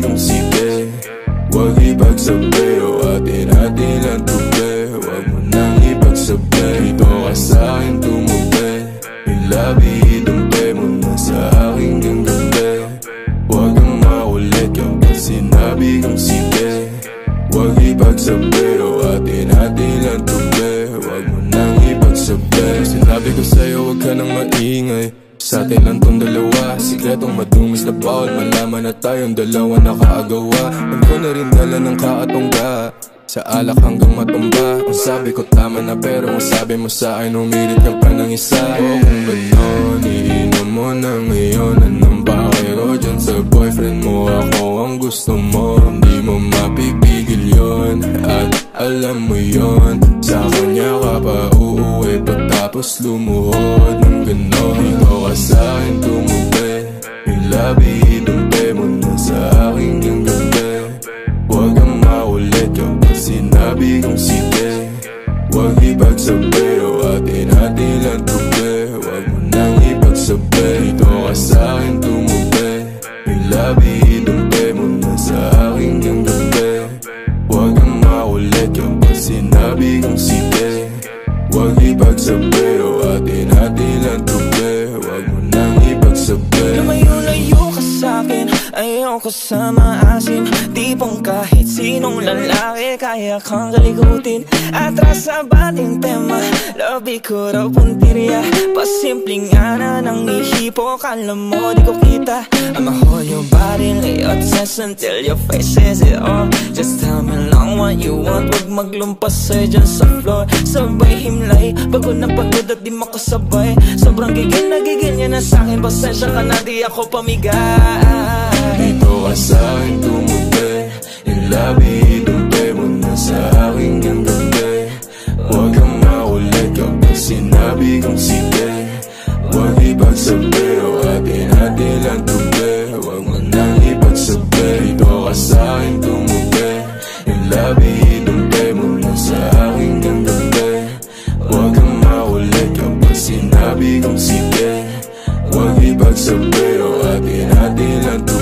kong sige Huwag ipagsabi o atin-atin lang tubi Huwag mo nang ipagsabi Dito ka sa akin tumubi Yung labi, dumpe mo na sa akin yung gabi Huwag kang makulit kapag sinabi kong sige Huwag ipagsabi o atin-atin lang tubi Huwag mo nang ipagsabi Sinabi ko sa'yo huwag ka nang maingay sa atin lang tong dalawa. Sikretong madumis na bawal Malaman na tayong dalawa nakaagawa Huwag na rin dala ng kaatongga. Sa alak hanggang matumba. Ang sabi ko tama na pero Ang sabi mo sa akin Umirit ka pa ng isa. O kung gano'n Iinom mo na ngayon. Anong bakero dyan sa boyfriend mo? Ako ang gusto mo. Hindi mo mapipigil yon At alam mo yon Sa kanya ka pa uuwi Pagtapos lumuhod ng gano'n labi dumpe mo na sa akin yung gabi Huwag kang maulit kapag sinabi kong sige. Huwag ipagsabi o atin-atin lang tubi Huwag mo nang ipagsabi Dito ka sa akin tumubi Yung labi dumpe mo na sa akin yung gabi Huwag kang maulit kapag sinabi kong sige. Huwag ipagsabi Ayoko sa maasin Tipong kahit sinong lalaki Kaya kang kalikutin Atras sa bating tema Labi ko raw puntirya Pasimpleng ana ng ihipo. Kala mo di ko kita. I'ma hold your body Lay obsessed until your face says it all. Just tell me lang what you want. Huwag maglumpas sa'yo dyan sa floor. Sabay himlay Pagod na pagod at di makasabay. Sobrang gigil na gigil niya na sa'kin. Pasensya ka na di ako pamigay. Dito ka sa akin tumubi Yung labi dumpe sinabi kong sige Huwag ipagsabi o atin-atin lang